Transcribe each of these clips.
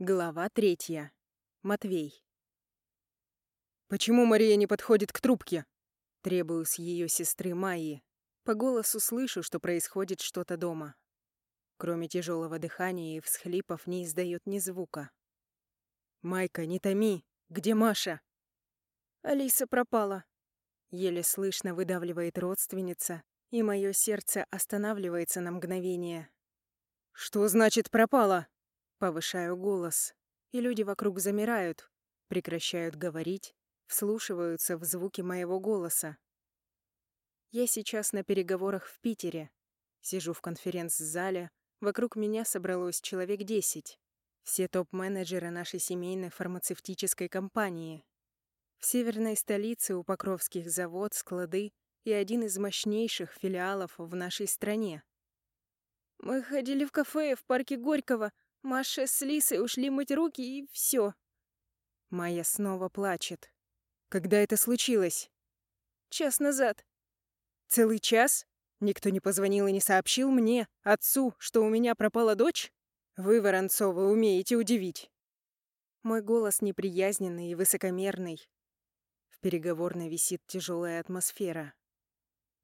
Глава третья. Матвей. «Почему Мария не подходит к трубке?» Требую с ее сестры Майи. По голосу слышу, что происходит что-то дома. Кроме тяжелого дыхания и всхлипов не издает ни звука. «Майка, не томи! Где Маша?» «Алиса пропала», — еле слышно выдавливает родственница, и мое сердце останавливается на мгновение. «Что значит пропала?» Повышаю голос, и люди вокруг замирают, прекращают говорить, вслушиваются в звуки моего голоса. Я сейчас на переговорах в Питере. Сижу в конференц-зале, вокруг меня собралось человек десять. Все топ-менеджеры нашей семейной фармацевтической компании. В северной столице у Покровских завод, склады и один из мощнейших филиалов в нашей стране. «Мы ходили в кафе в парке Горького. Маша с Лисой ушли мыть руки, и все. Майя снова плачет. Когда это случилось? Час назад. Целый час? Никто не позвонил и не сообщил мне, отцу, что у меня пропала дочь? Вы, Воронцова, умеете удивить. Мой голос неприязненный и высокомерный. В переговорной висит тяжелая атмосфера.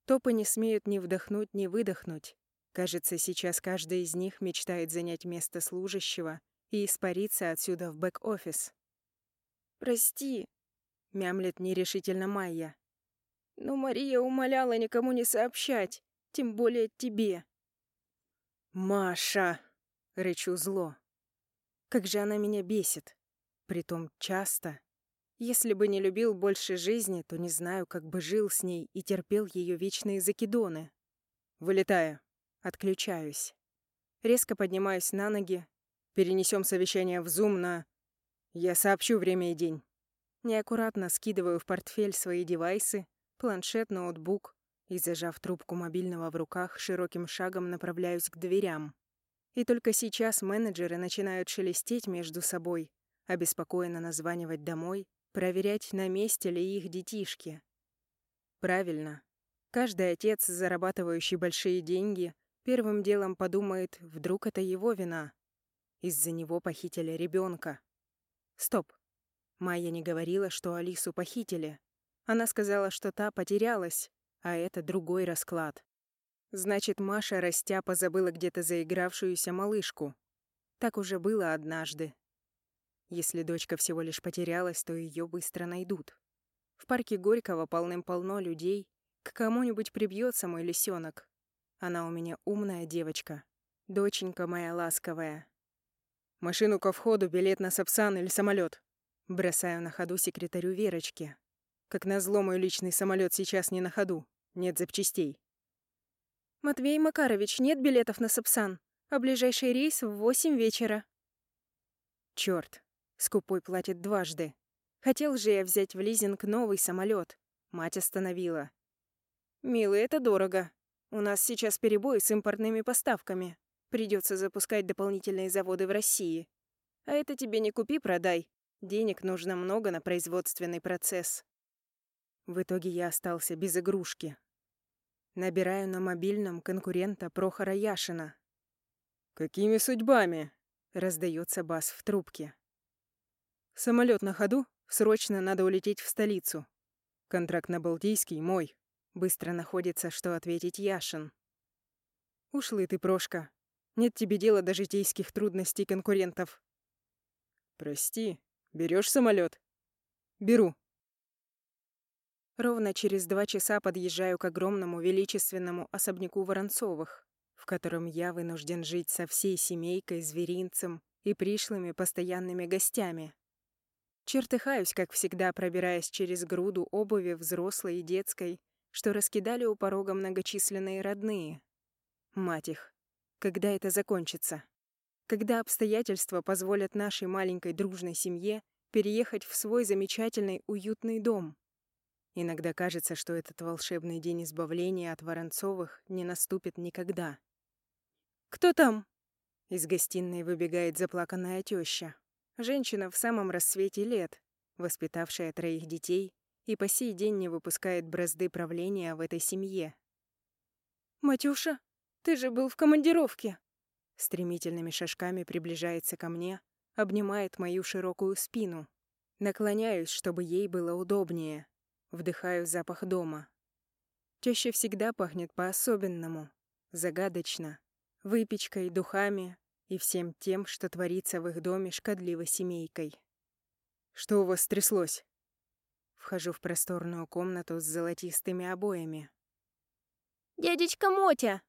Топы не смеют ни вдохнуть, ни выдохнуть. Кажется, сейчас каждый из них мечтает занять место служащего и испариться отсюда в бэк-офис. «Прости», — мямлет нерешительно Майя. «Но Мария умоляла никому не сообщать, тем более тебе». «Маша!» — рычу зло. Как же она меня бесит. Притом часто. Если бы не любил больше жизни, то не знаю, как бы жил с ней и терпел ее вечные закидоны. Вылетаю. Отключаюсь. Резко поднимаюсь на ноги. Перенесем совещание в Zoom на... Я сообщу время и день. Неаккуратно скидываю в портфель свои девайсы, планшет, ноутбук и, зажав трубку мобильного в руках, широким шагом направляюсь к дверям. И только сейчас менеджеры начинают шелестеть между собой, обеспокоенно названивать домой, проверять, на месте ли их детишки. Правильно. Каждый отец, зарабатывающий большие деньги, Первым делом подумает, вдруг это его вина. Из-за него похитили ребенка. Стоп. Майя не говорила, что Алису похитили. Она сказала, что та потерялась, а это другой расклад. Значит, Маша, растя, позабыла где-то заигравшуюся малышку. Так уже было однажды. Если дочка всего лишь потерялась, то ее быстро найдут. В парке Горького полным-полно людей. К кому-нибудь прибьется мой лисенок. Она у меня умная девочка. Доченька моя ласковая. Машину ко входу, билет на Сапсан или самолет. Бросаю на ходу секретарю Верочки. Как назло, мой личный самолет сейчас не на ходу. Нет запчастей. «Матвей Макарович, нет билетов на Сапсан, а ближайший рейс в восемь вечера». Чёрт, скупой платит дважды. Хотел же я взять в лизинг новый самолет. Мать остановила. «Милый, это дорого. У нас сейчас перебой с импортными поставками. Придется запускать дополнительные заводы в России. А это тебе не купи-продай. Денег нужно много на производственный процесс. В итоге я остался без игрушки. Набираю на мобильном конкурента Прохора Яшина. «Какими судьбами?» — раздается бас в трубке. Самолет на ходу, срочно надо улететь в столицу. Контракт на Балтийский мой. Быстро находится, что ответить Яшин. Ушлый ты, Прошка. Нет тебе дела до житейских трудностей конкурентов. Прости, берешь самолет? Беру. Ровно через два часа подъезжаю к огромному величественному особняку Воронцовых, в котором я вынужден жить со всей семейкой, зверинцем и пришлыми постоянными гостями. Чертыхаюсь, как всегда, пробираясь через груду обуви взрослой и детской, что раскидали у порога многочисленные родные. Мать их, когда это закончится? Когда обстоятельства позволят нашей маленькой дружной семье переехать в свой замечательный уютный дом? Иногда кажется, что этот волшебный день избавления от Воронцовых не наступит никогда. «Кто там?» Из гостиной выбегает заплаканная теща. Женщина в самом рассвете лет, воспитавшая троих детей и по сей день не выпускает бразды правления в этой семье. «Матюша, ты же был в командировке!» Стремительными шажками приближается ко мне, обнимает мою широкую спину. Наклоняюсь, чтобы ей было удобнее. Вдыхаю запах дома. Теща всегда пахнет по-особенному, загадочно, выпечкой, духами и всем тем, что творится в их доме шкодливой семейкой. «Что у вас стряслось?» Вхожу в просторную комнату с золотистыми обоями. «Дядечка Мотя!»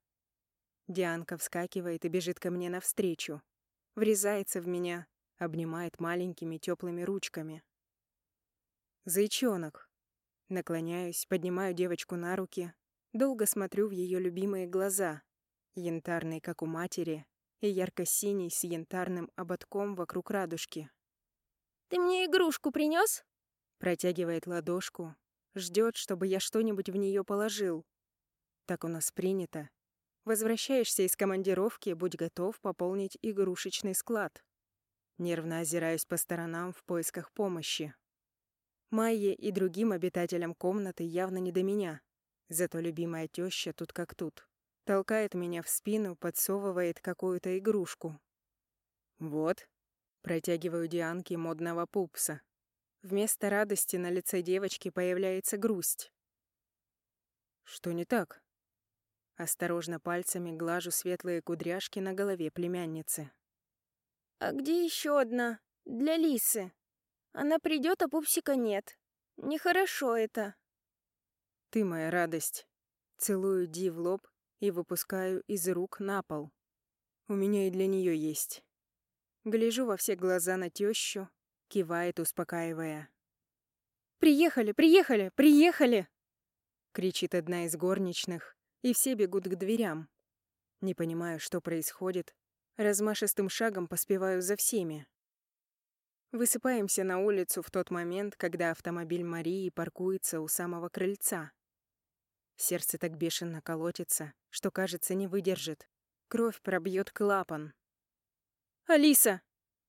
Дианка вскакивает и бежит ко мне навстречу. Врезается в меня, обнимает маленькими теплыми ручками. «Зайчонок!» Наклоняюсь, поднимаю девочку на руки, долго смотрю в ее любимые глаза, янтарные, как у матери, и ярко-синий с янтарным ободком вокруг радужки. «Ты мне игрушку принес? Протягивает ладошку, ждет, чтобы я что-нибудь в нее положил. Так у нас принято. Возвращаешься из командировки, будь готов пополнить игрушечный склад. Нервно озираюсь по сторонам в поисках помощи. Майе и другим обитателям комнаты явно не до меня. Зато любимая теща тут как тут. Толкает меня в спину, подсовывает какую-то игрушку. «Вот», — протягиваю Дианке модного пупса. Вместо радости на лице девочки появляется грусть. «Что не так?» Осторожно пальцами глажу светлые кудряшки на голове племянницы. «А где еще одна? Для Лисы. Она придет, а пупсика нет. Нехорошо это». «Ты моя радость». Целую Ди в лоб и выпускаю из рук на пол. У меня и для нее есть. Гляжу во все глаза на тещу, кивает, успокаивая. «Приехали, приехали, приехали!» кричит одна из горничных, и все бегут к дверям. Не понимаю, что происходит. Размашистым шагом поспеваю за всеми. Высыпаемся на улицу в тот момент, когда автомобиль Марии паркуется у самого крыльца. Сердце так бешено колотится, что, кажется, не выдержит. Кровь пробьет клапан. «Алиса!»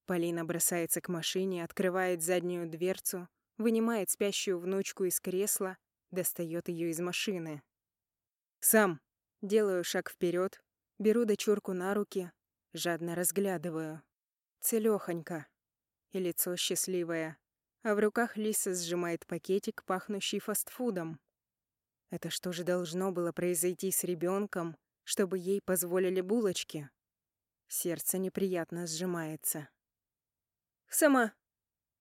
Полина бросается к машине, открывает заднюю дверцу, вынимает спящую внучку из кресла, достает ее из машины. Сам. Делаю шаг вперед, беру дочурку на руки, жадно разглядываю. Целёхонька. И лицо счастливое. А в руках Лиса сжимает пакетик, пахнущий фастфудом. Это что же должно было произойти с ребенком, чтобы ей позволили булочки? Сердце неприятно сжимается. «Сама!»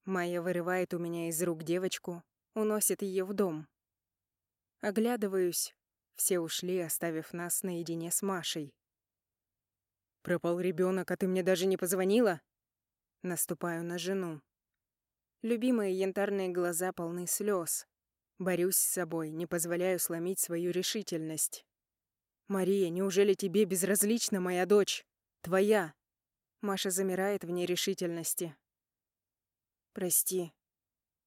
Майя вырывает у меня из рук девочку, уносит ее в дом. Оглядываюсь, все ушли, оставив нас наедине с Машей. «Пропал ребенок, а ты мне даже не позвонила?» Наступаю на жену. Любимые янтарные глаза полны слез. Борюсь с собой, не позволяю сломить свою решительность. «Мария, неужели тебе безразлична моя дочь? Твоя?» Маша замирает в нерешительности. «Прости.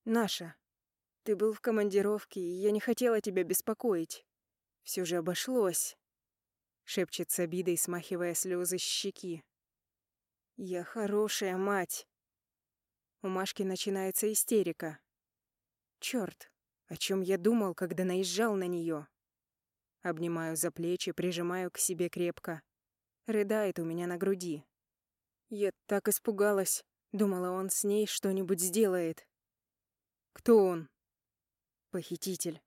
Наша. Ты был в командировке, и я не хотела тебя беспокоить. Все же обошлось», — шепчет с обидой, смахивая слезы с щеки. «Я хорошая мать». У Машки начинается истерика. Черт, о чем я думал, когда наезжал на нее? Обнимаю за плечи, прижимаю к себе крепко. Рыдает у меня на груди. Я так испугалась. Думала, он с ней что-нибудь сделает. Кто он? Похититель.